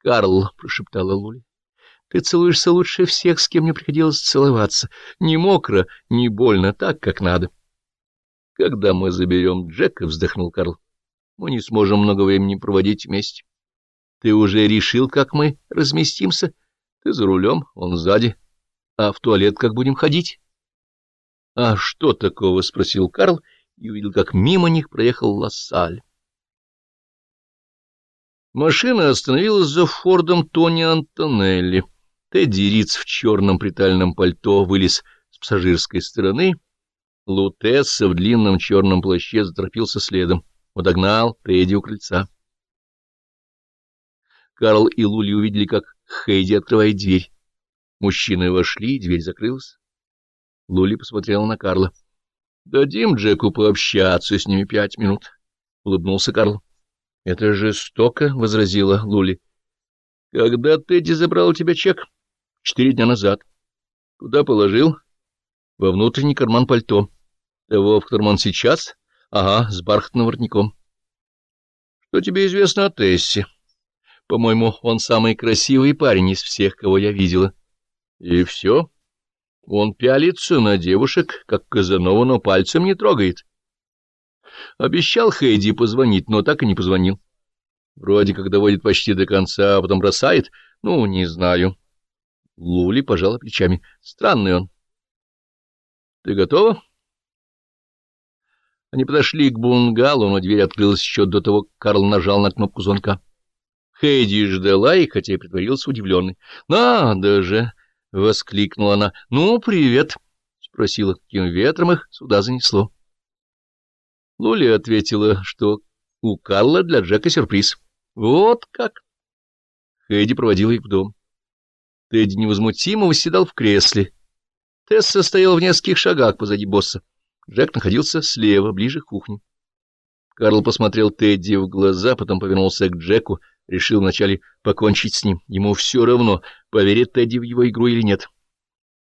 — Карл, — прошептала Лули, — ты целуешься лучше всех, с кем мне приходилось целоваться. Не мокро, не больно, так, как надо. — Когда мы заберем Джека, — вздохнул Карл, — мы не сможем много времени проводить вместе. Ты уже решил, как мы разместимся? Ты за рулем, он сзади. А в туалет как будем ходить? — А что такого? — спросил Карл и увидел, как мимо них проехал Лассаль. Машина остановилась за Фордом Тони Антонелли. Тедди Риц в черном притальном пальто вылез с пассажирской стороны. Лутесса в длинном черном плаще заторопился следом. Подогнал Тедди у крыльца. Карл и Лули увидели, как Хейди открывает дверь. Мужчины вошли, дверь закрылась. Лули посмотрела на Карла. — Дадим Джеку пообщаться с ними пять минут, — улыбнулся Карл. — Это жестоко, — возразила Лули. — Когда Тедди забрал у тебя чек? — Четыре дня назад. — Куда положил? — Во внутренний карман пальто. — Того, в котором он сейчас? — Ага, с бархатным воротником. — Что тебе известно о Тессе? — по-моему, он самый красивый парень из всех, кого я видела. И все. Он пялится на девушек, как Казанова, но пальцем не трогает. Обещал Хейди позвонить, но так и не позвонил. Вроде как доводит почти до конца, а потом бросает. Ну, не знаю. Лули пожала плечами. Странный он. Ты готова? Они подошли к бунгалу, но дверь открылась еще до того, как Карл нажал на кнопку звонка. Хейди ждала их, хотя и притворилась удивленной. — Надо же! — воскликнула она. — Ну, привет! — спросила, каким ветром их сюда занесло. Лули ответила, что у Карла для Джека сюрприз. — Вот как! Хейди проводила их в дом. Тедди невозмутимо восседал в кресле. Тесса стояла в нескольких шагах позади босса. Джек находился слева, ближе к кухне. Карл посмотрел Тедди в глаза, потом повернулся к Джеку, решил вначале покончить с ним. Ему все равно, поверит Тедди в его игру или нет.